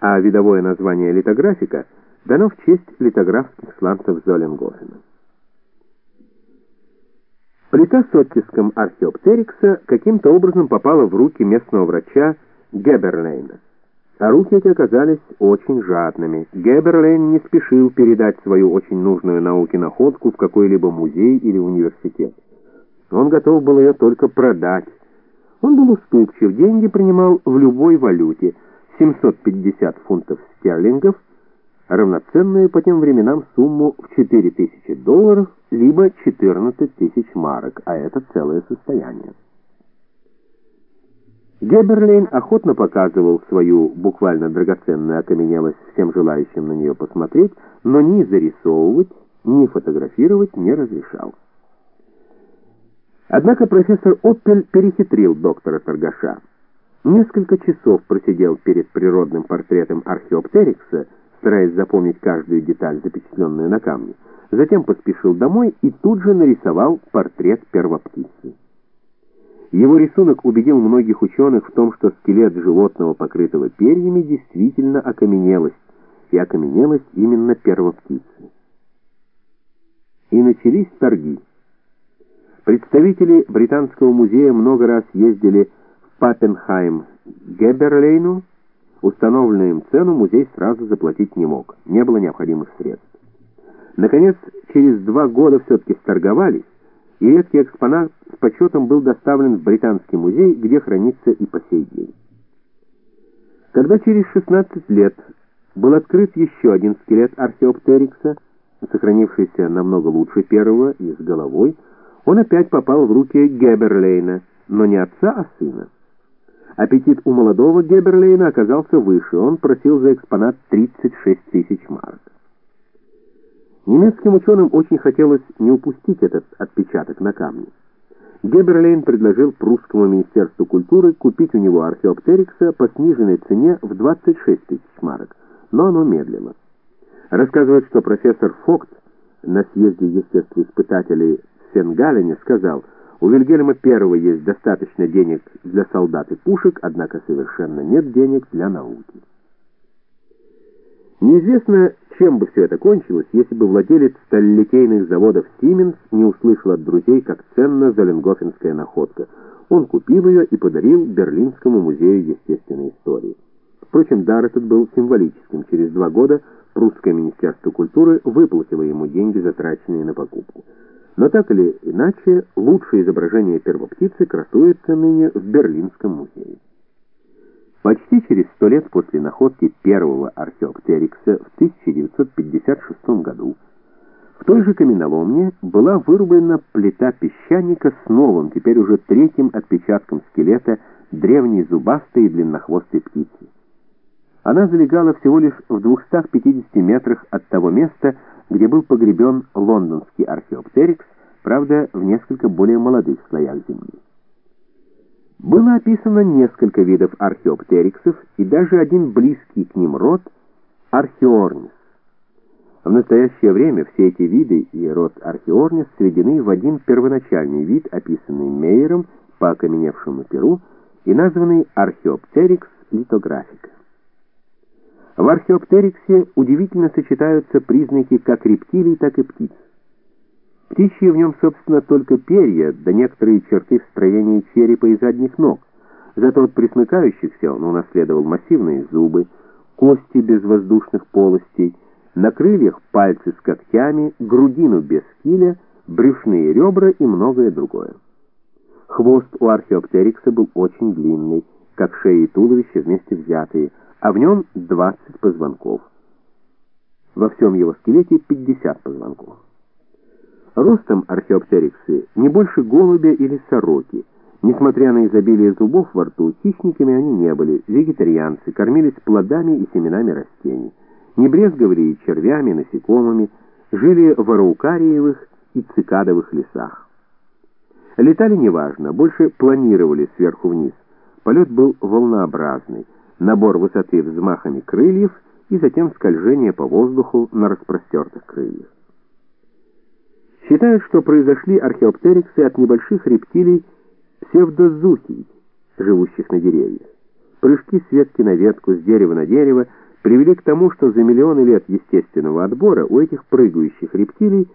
а видовое название литографика дано в честь литографских сланцев Золенгофена. Плита с оттиском археоптерикса каким-то образом попала в руки местного врача Геберлейна. А руки эти оказались очень жадными. Геберлейн не спешил передать свою очень нужную науке находку в какой-либо музей или университет. Он готов был ее только продать. Он был уступчив, деньги принимал в любой валюте. 750 фунтов стерлингов, равноценную по тем временам сумму в 4000 долларов, либо 14 тысяч марок, а это целое состояние. Геберлейн охотно показывал свою буквально драгоценную окаменелость всем желающим на нее посмотреть, но ни зарисовывать, ни фотографировать не разрешал. Однако профессор Оппель перехитрил доктора Торгаша. Несколько часов просидел перед природным портретом археоптерикса, стараясь запомнить каждую деталь, запечатленную на камне. Затем поспешил домой и тут же нарисовал портрет первоптицы. Его рисунок убедил многих ученых в том, что скелет животного, покрытого перьями, действительно окаменелость, и окаменелость именно первоптицы. И начались торги. Представители Британского музея много раз ездили в Паппенхайм Геберлейну. Установленную им цену музей сразу заплатить не мог, не было необходимых средств. Наконец, через два года все-таки сторговались, и редкий экспонат с почетом был доставлен в Британский музей, где хранится и по сей день. Когда через 16 лет был открыт еще один скелет археоптерикса, сохранившийся намного лучше первого и с головой, он опять попал в руки Геберлейна, но не отца, а сына. Аппетит у молодого Геберлейна оказался выше, он просил за экспонат 36 тысяч марок. Немецким ученым очень хотелось не упустить этот отпечаток на камне. Геберлейн предложил прусскому министерству культуры купить у него археоптерикса по сниженной цене в 26 тысяч марок, но оно медлило. Рассказывает, что профессор Фокт на съезде естествоиспытателей Сенгалине сказал, у Вильгельма I есть достаточно денег для солдат и пушек, однако совершенно нет денег для науки. Неизвестно, чем бы все это кончилось, если бы владелец сталелитейных заводов Siemens не услышал от друзей, как ценна Золенгофенская находка. Он купил ее и подарил Берлинскому музею естественной истории. Впрочем, дар этот был символическим. Через два года прусское министерство культуры выплатило ему деньги, затраченные на покупку. Но так или иначе, лучшее изображение первоптицы красуется ныне в Берлинском музее. Почти через сто лет после находки первого археоптерикса в 1956 году в той же каменоломне была вырублена плита песчаника с новым, теперь уже третьим отпечатком скелета древней зубастой и длиннохвостой птицы. Она залегала всего лишь в 250 метрах от того места, где был погребен лондонский археоптерикс, правда, в несколько более молодых слоях земли. Было описано несколько видов археоптериксов и даже один близкий к ним род – археорнис. В настоящее время все эти виды и род археорнис сведены в один первоначальный вид, описанный Мейером по окаменевшему перу и названный археоптерикс литографика. В археоптериксе удивительно сочетаются признаки как рептилий, так и птиц. Птичьи в нем, собственно, только перья, да некоторые черты в строении черепа и задних ног. Зато от присмыкающихся он унаследовал массивные зубы, кости без воздушных полостей, на крыльях пальцы с когтями, грудину без киля, брюшные ребра и многое другое. Хвост у археоптерикса был очень длинный, как шея и туловище вместе взятые, а в нем 20 позвонков. Во всем его скелете 50 позвонков. Ростом археоптериксы не больше голубя или сороки. Несмотря на изобилие зубов во рту, хищниками они не были, вегетарианцы, кормились плодами и семенами растений. Не брезговали и червями, насекомыми, жили в араукариевых и цикадовых лесах. Летали неважно, больше планировали сверху вниз. Полет был волнообразный, набор высоты взмахами крыльев и затем скольжение по воздуху на распростертых крыльях. Считают, что произошли археоптериксы от небольших рептилий псевдозухий, живущих на деревьях. Прыжки с ветки на ветку, с дерева на дерево привели к тому, что за миллионы лет естественного отбора у этих прыгающих рептилий